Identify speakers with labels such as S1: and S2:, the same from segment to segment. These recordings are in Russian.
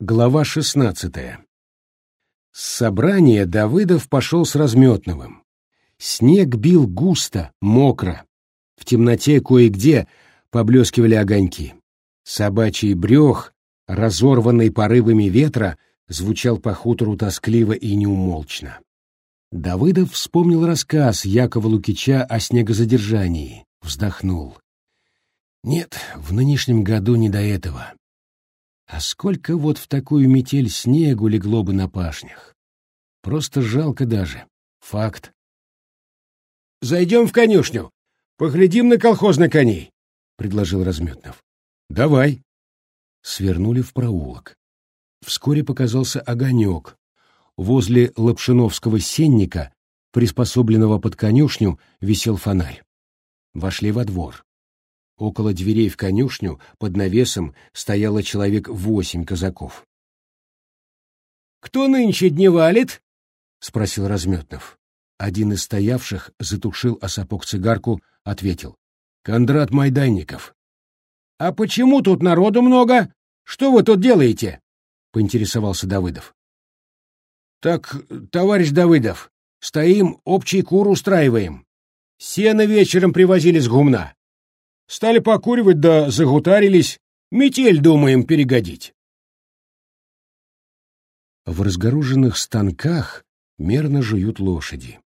S1: Глава шестнадцатая. С собрания Давыдов пошел с Разметновым. Снег бил густо, мокро. В темноте кое-где поблескивали огоньки. Собачий брех, разорванный порывами ветра, звучал по хутору тоскливо и неумолчно. Давыдов вспомнил рассказ Якова Лукича о снегозадержании, вздохнул. Нет, в нынешнем году не до этого. А сколько вот в такую метель снегу легло бы на пашнях. Просто жалко даже. Факт. «Зайдем в конюшню, поглядим на колхозных коней», — предложил Разметнов. «Давай». Свернули в проулок. Вскоре показался огонек. Возле Лапшиновского сенника, приспособленного под конюшню, висел фонарь. Вошли во двор. Около дверей в конюшню под навесом стояло человек восемь казаков. «Кто нынче дневалит?» — спросил Разметнов. Один из стоявших затушил о сапог цигарку, ответил. «Кондрат Майданников». «А почему тут народу много? Что вы тут делаете?» — поинтересовался Давыдов. «Так, товарищ Давыдов, стоим, общий кур устраиваем. Сено вечером привозили с гумна. Стали покуривать да загутарились. Метель, думаем, перегодить. В разгоруженных станках мерно жуют лошади.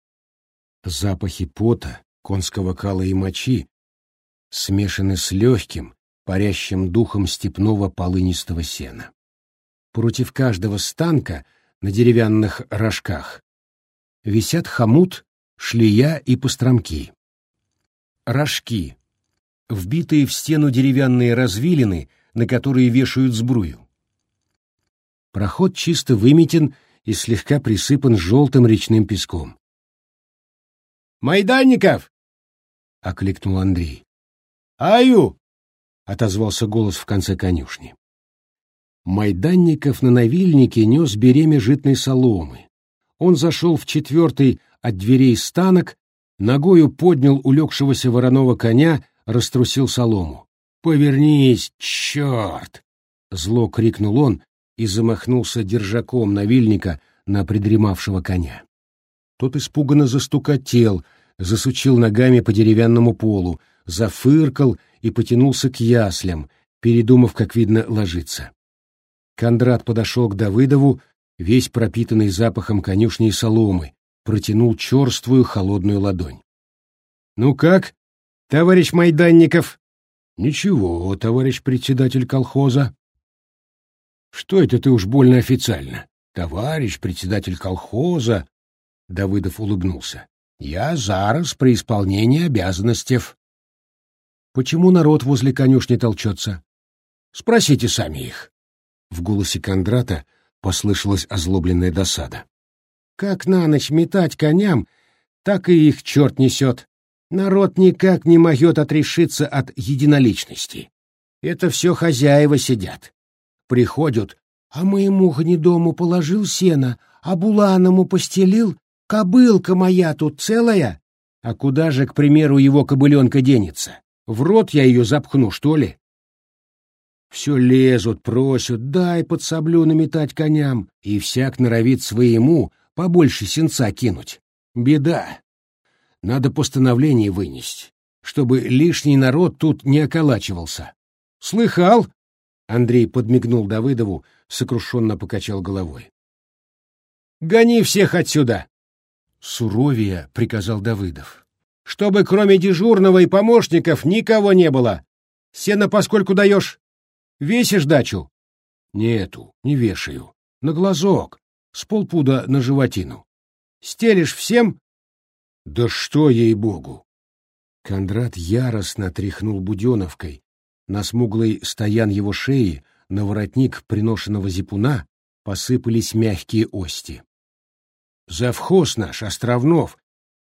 S1: Запахи пота, конского кала и мочи смешаны с легким, парящим духом степного полынистого сена. Против каждого станка на деревянных рожках висят хомут, шлея и постромки. Рожки вбитые в стену деревянные развилины, на которые вешают сбрую. Проход чисто выметен и слегка присыпан желтым речным песком. «Майданников!» — окликнул Андрей. «Аю!» — отозвался голос в конце конюшни. Майданников на навильнике нес береме житной соломы. Он зашел в четвертый от дверей станок, ногою поднял улегшегося вороного коня раструсил солому. «Повернись, черт!» — зло крикнул он и замахнулся держаком навильника на придремавшего коня. Тот испуганно застукотел, засучил ногами по деревянному полу, зафыркал и потянулся к яслям, передумав, как видно, ложиться. Кондрат подошел к Давыдову, весь пропитанный запахом конюшни и соломы, протянул черствую холодную ладонь. «Ну как?» Товарищ Майданников. Ничего, товарищ председатель колхоза. Что это ты уж больно официально? Товарищ председатель колхоза. Давыдов улыбнулся. Я зараз при исполнении обязанностей. Почему народ возле конюшни толчется? Спросите сами их. В голосе Кондрата послышалась озлобленная досада. Как на ночь метать коням, так и их черт несет. Народ никак не могет отрешиться от единоличности. Это все хозяева сидят. Приходят, а моему гнедому положил сено, а буланому постелил, кобылка моя тут целая. А куда же, к примеру, его кобыленка денется? В рот я ее запхну, что ли? Все лезут, просят, дай под саблю наметать коням, и всяк норовит своему побольше сенца кинуть. Беда. Надо постановление вынести, чтобы лишний народ тут не околачивался. Слыхал? Андрей подмигнул Давыдову, сокрушенно покачал головой. Гони всех отсюда! Суровее приказал Давыдов. Чтобы кроме дежурного и помощников никого не было. Сено поскольку даешь? Весишь дачу? Нету, не вешаю. На глазок, с полпуда на животину. Стелишь всем, да что ей-богу! Кондрат яростно тряхнул буденовкой. На смуглый стоян его шеи, на воротник приношенного зипуна, посыпались мягкие ости. Завхоз наш, Островнов,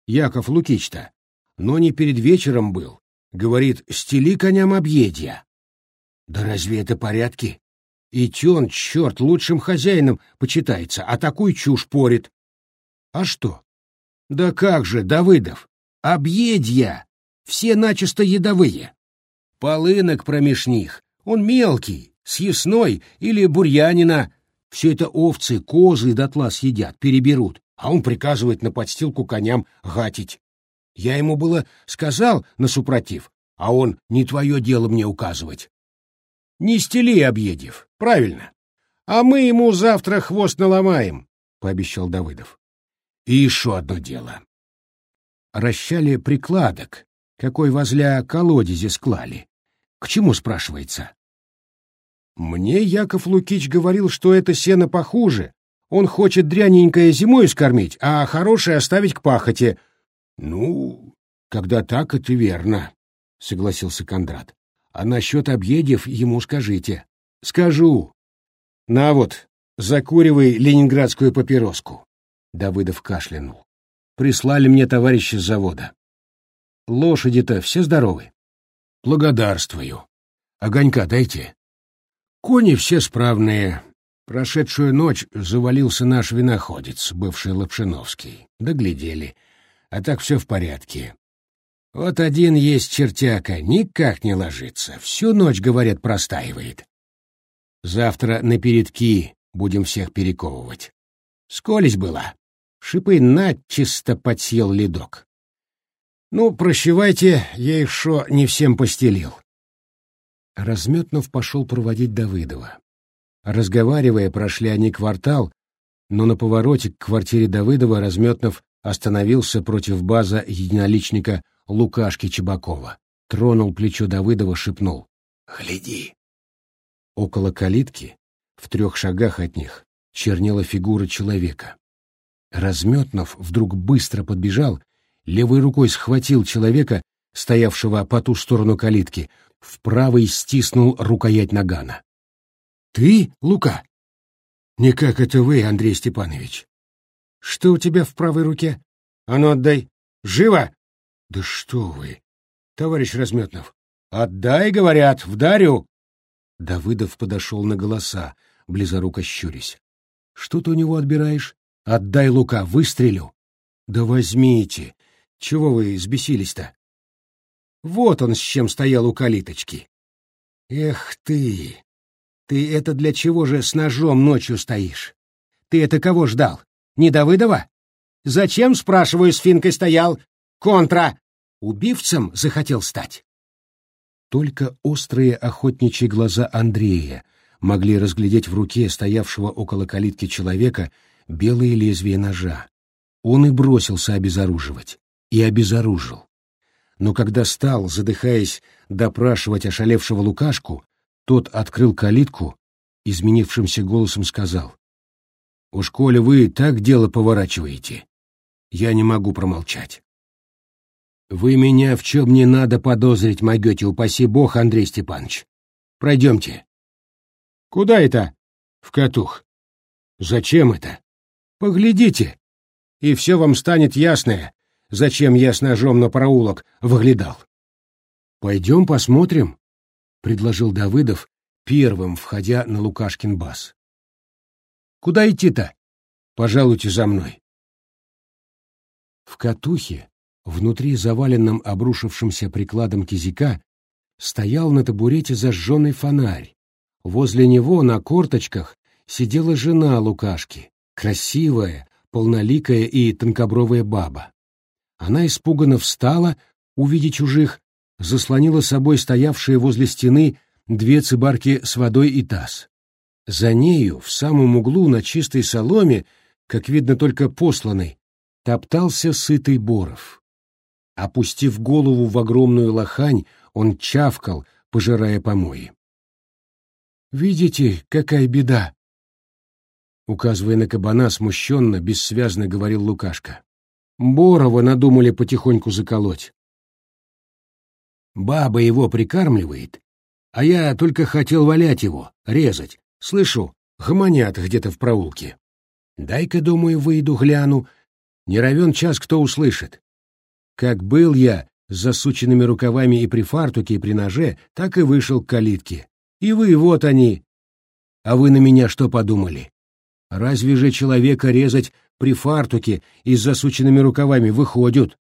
S1: Яков Лукич-то, но не перед вечером был. Говорит, стели коням объедья. Да разве это порядки? И тен, черт, лучшим хозяином почитается, а такую чушь порит. А что? Да как же, Давыдов, объедья, все начисто ядовые. Полынок промеж них, он мелкий, съестной или бурьянина. Все это овцы, козы дотла съедят, переберут, а он приказывает на подстилку коням гатить. Я ему было сказал на супротив, а он не твое дело мне указывать. Не стели, Объедев, правильно. А мы ему завтра хвост наломаем, — пообещал Давыдов. И еще одно дело. Расщали прикладок, какой возле колодези склали. К чему, спрашивается? Мне Яков Лукич говорил, что это сено похуже. Он хочет дряненькое зимой скормить, а хорошее оставить к пахоте. Ну, когда так, это верно, — согласился Кондрат. А насчет объедев ему скажите. Скажу. На вот, закуривай ленинградскую папироску. Давыдов кашлянул. Прислали мне товарищи с завода. Лошади-то все здоровы. Благодарствую. Огонька дайте. Кони все справные. Прошедшую ночь завалился наш виноходец, бывший Лапшиновский. Доглядели. А так все в порядке. Вот один есть чертяка, никак не ложится. Всю ночь, говорят, простаивает. Завтра на передки будем всех перековывать. Сколись была. Шипы начисто подсел ледок. Ну, прощевайте, я их шо не всем постелил. Разметнов пошел проводить Давыдова. Разговаривая, прошли они квартал, но на повороте к квартире Давыдова Разметнов остановился против база единоличника Лукашки Чебакова. Тронул плечо Давыдова, шепнул. «Гляди!» Около калитки, в трех шагах от них, чернела фигура человека. Разметнов вдруг быстро подбежал, левой рукой схватил человека, стоявшего по ту сторону калитки, в правой стиснул рукоять нагана. — Ты, Лука? — Никак это вы, Андрей Степанович. — Что у тебя в правой руке? А ну отдай. Живо! — Да что вы, товарищ Разметнов. — Отдай, говорят, вдарю. Давыдов подошел на голоса, близоруко щурясь. — Что ты у него отбираешь? Отдай, Лука, выстрелю. Да возьмите. Чего вы взбесились-то? Вот он с чем стоял у калиточки. Эх ты! Ты это для чего же с ножом ночью стоишь? Ты это кого ждал? Не Давыдова? Зачем, спрашиваю, с финкой стоял? Контра! Убивцем захотел стать? Только острые охотничьи глаза Андрея могли разглядеть в руке стоявшего около калитки человека белые лезвия ножа. Он и бросился обезоруживать, и обезоружил. Но когда стал, задыхаясь, допрашивать ошалевшего Лукашку, тот открыл калитку, изменившимся голосом сказал. «Уж коли вы так дело поворачиваете, я не могу промолчать». «Вы меня в чем не надо подозрить могете, упаси бог, Андрей Степанович. Пройдемте». «Куда это?» «В Катух». «Зачем это?» Поглядите, и все вам станет ясное, зачем я с ножом на проулок выглядал. «Пойдем посмотрим», — предложил Давыдов, первым входя на Лукашкин бас. «Куда идти-то? Пожалуйте за мной». В катухе, внутри заваленном обрушившимся прикладом кизика, стоял на табурете зажженный фонарь. Возле него на корточках сидела жена Лукашки, красивая, полноликая и тонкобровая баба. Она испуганно встала, увидя чужих, заслонила собой стоявшие возле стены две цибарки с водой и таз. За нею, в самом углу на чистой соломе, как видно только посланный, топтался сытый Боров. Опустив голову в огромную лохань, он чавкал, пожирая помои. «Видите, какая беда!» Указывая на кабана, смущенно, бессвязно говорил Лукашка. Борова надумали потихоньку заколоть. Баба его прикармливает, а я только хотел валять его, резать. Слышу, гомонят где-то в проулке. Дай-ка, думаю, выйду, гляну. Не равен час, кто услышит. Как был я с засученными рукавами и при фартуке, и при ноже, так и вышел к калитке. И вы, вот они. А вы на меня что подумали? Разве же человека резать при фартуке и с засученными рукавами выходят?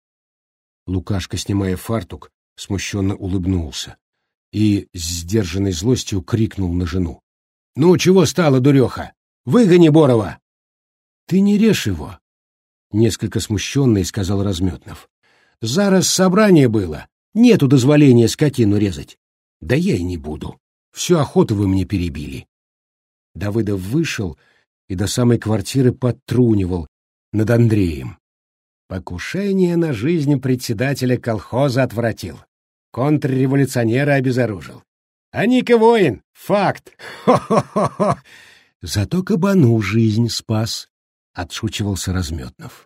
S1: Лукашка, снимая фартук, смущенно улыбнулся. и с сдержанной злостью крикнул на жену. «Ну, чего стало, дуреха? Выгони Борова!» «Ты не режь его!» — несколько смущенный сказал Разметнов. «Зараз собрание было. Нету дозволения скотину резать. Да я и не буду. Всю охоту вы мне перебили». Давыдов вышел и до самой квартиры подтрунивал над Андреем. Покушение на жизнь председателя колхоза отвратил. Контрреволюционера обезоружил. А Ника воин, факт. Хо-хо-хо-хо. Зато кабану жизнь спас, — отшучивался Разметнов.